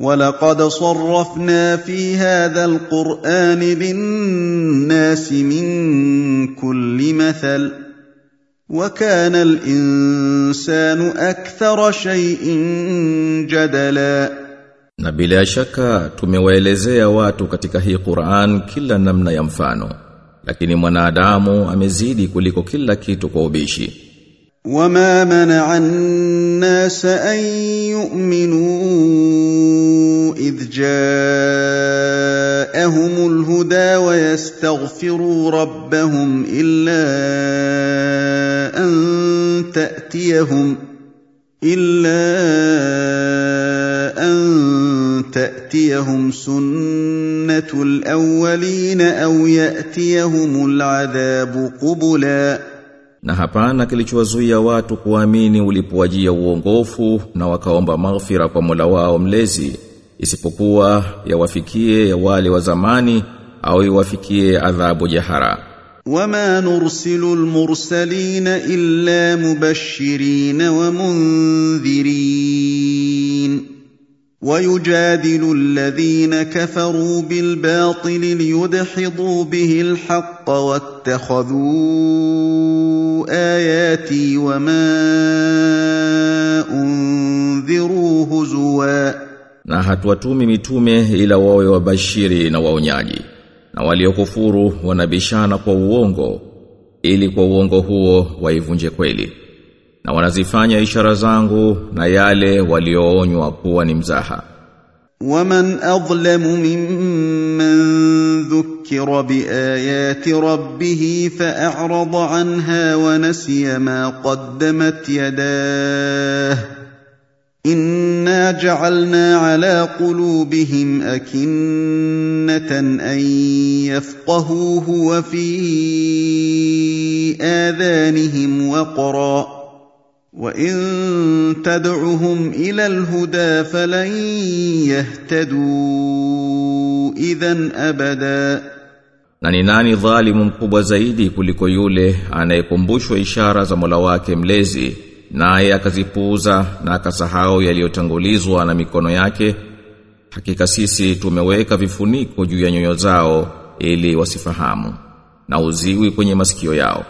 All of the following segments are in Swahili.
ولقد صرفنا في هذا القرآن للناس من كل مثل وكان الإنسان أكثر شيء جدلا Na bila shaka tumewaelezea watu katika hii Qur'an kila namna ya mfano lakini mwanadamu amezidi kuliko kila kitu kwa ubishi وما منع الناس أن يؤمنوا إذ جاءهم الهدى ويستغفروا ربهم إلا أن تأتيهم إلا أن تأتيهم سنة الأولين أو يأتيهم العذاب قبلاً Na hapana kilichowazuia watu kuamini ulipowajia uongofu na wakaomba maghfira kwa Mola wao mlezi isipokuwa yawafikie ya wale wa zamani au iwafikie adhabu jahara. وما نرسل المرسلين إلا مبشرين ومنذرين ويجادل الذين كفروا بالباطل ليدحضوا به الحق واتخذوا آياتي وما أنذروا هزوا Na hatuwatumi mitume ila wawe wabashiri na waonyaji. Na waliokufuru wanabishana kwa uongo ili kwa uongo huo waivunje kweli. Na wanazifanya ishara zangu na yale walioonywa kuwa ni mzaha. ومن أظلم ممن ذكر بآيات ربه فأعرض عنها ونسي ما قدمت يداه إنا جعلنا على قلوبهم أكنة أن يفقهوه وفي آذانهم وقرا وإن تدعهم إلى الهدى فلن يهتدوا إذا أبدا. Na ni nani dhalimu mkubwa zaidi kuliko yule anayekumbushwa ishara za Mola wake mlezi? naye akazipuuza na akasahau yaliyotangulizwa na mikono yake hakika sisi tumeweka vifuniko juu ya nyoyo zao ili wasifahamu na uziwi kwenye masikio yao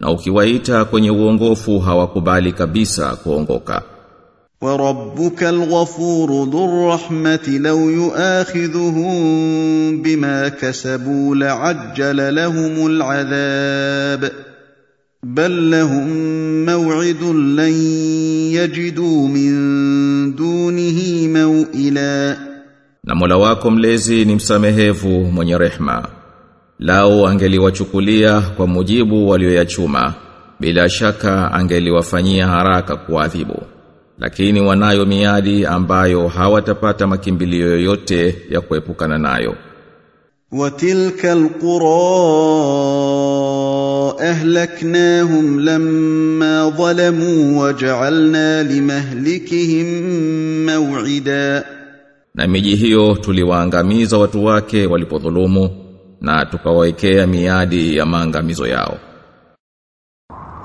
na ukiwaita kwenye uongofu hawakubali kabisa kuongoka وربك الغفور ذو الرحمة لو يؤاخذهم بما كسبوا لعجل لهم العذاب بل لهم موعد لن يجدوا من دونه موئلا Na Mola wako mlezi ni msamehevu mwenye rehma. Lao angeliwachukulia kwa mujibu walioyachuma, bila shaka angeliwafanyia haraka kuadhibu. Lakini wanayo miadi ambayo hawatapata makimbilio yoyote ya kuepukana nayo. وتلك القرى أهلكناهم لما ظلموا وجعلنا لمهلكهم موعدا Na miji hiyo tuliwaangamiza watu wake walipodhulumu na tukawaekea miadi ya maangamizo yao.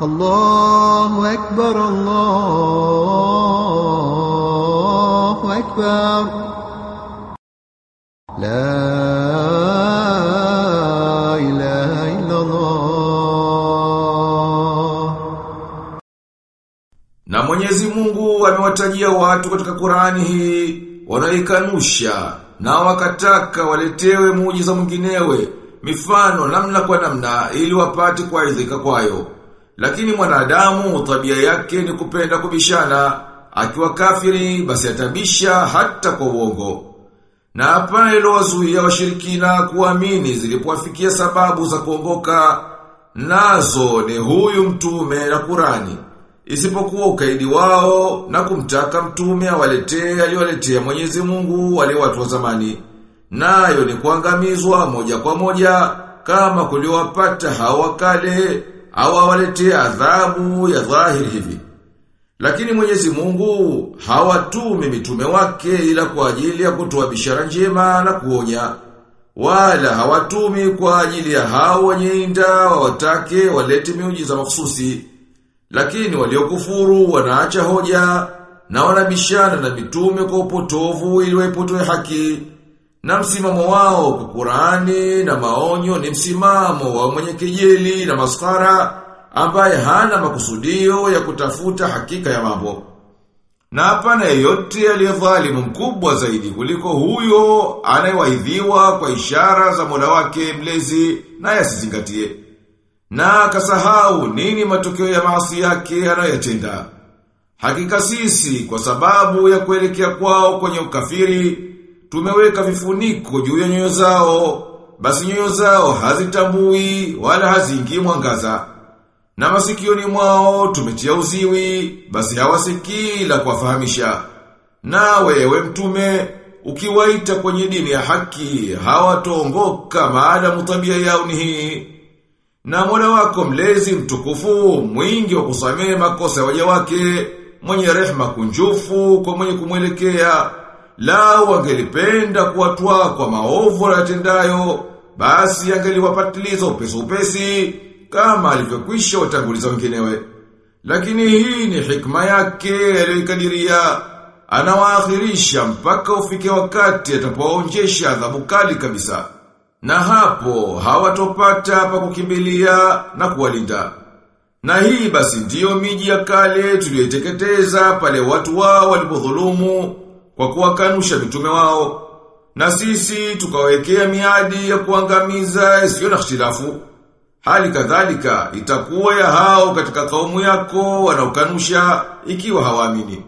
الله أكبر الله أكبر لا Mungu watu katika Qur'ani hii wanaikanusha na wakataka waletewe muujiza mwinginewe mifano namna kwa namna ili wapate kuaidhika kwayo. Lakini mwanadamu tabia yake ni kupenda kubishana, akiwa kafiri basi atabisha hata kwa uongo. Na hapa ilowazuia washirikina kuamini zilipowafikia sababu za kuongoka nazo ni huyu mtume na Qurani. Isipokuwa ukaidi wao na kumtaka mtume awaletee aliyowaletea Mwenyezi Mungu wale watu wa zamani. Nayo ni kuangamizwa moja kwa moja kama kuliwapata hawa kale au awaletee adhabu ya dhahiri hivi. Lakini Mwenyezi Mungu hawatumi mitume wake ila kwa ajili ya kutoa bishara njema na kuonya. Wala hawatumi kwa ajili ya hao wenye inda wawatake walete miujiza makhsusi. Lakini waliokufuru wanaacha hoja na wanabishana na mitume kwa upotovu ili waipotoe haki. Na msimamo wao kwa Qur'ani na maonyo ni msimamo wa mwenye kejeli na maskara ambaye hana makusudio ya kutafuta hakika ya mambo. Na hapana yeyote aliyedhalimu mkubwa zaidi kuliko huyo anayewaidhiwa kwa ishara za Mola wake mlezi na yasizingatie. Na akasahau nini matokeo ya maasi yake anayoyatenda. Hakika sisi kwa sababu ya kuelekea kwao kwenye ukafiri tumeweka vifuniko juu ya nyoyo zao, basi nyoyo zao hazitambui wala haziingii mwangaza. Na masikioni mwao tumetia uziwi, basi hawasikii la kuwafahamisha. Na wewe mtume, ukiwaita kwenye dini ya haki, hawataongoka maadamu tabia yao ni hii. Na Mola wako mlezi mtukufu, mwingi wa kusamehe makosa ya waja wake, mwenye rehema kunjufu kwa mwenye kumwelekea, lao wangelipenda kuwatwa kwa maovu yatendayo, basi angeliwapatiliza upesi upesi kama alivyokwisha watanguliza wenginewe. Lakini hii ni hikma yake aliyoikadiria, anawaakhirisha mpaka ufike wakati atapoonjesha adhabu kali kabisa. Na hapo hawatopata pa kukimbilia na kuwalinda. Na hii basi ndiyo miji ya kale tuliyoiteketeza pale watu wao walipodhulumu kwa kuwakanusha mitume wao. Na sisi tukawekea miadi ya kuangamiza isiyo na ikhtilafu. Hali kadhalika itakuwa ya hao katika kaumu yako wanaokanusha ikiwa hawaamini.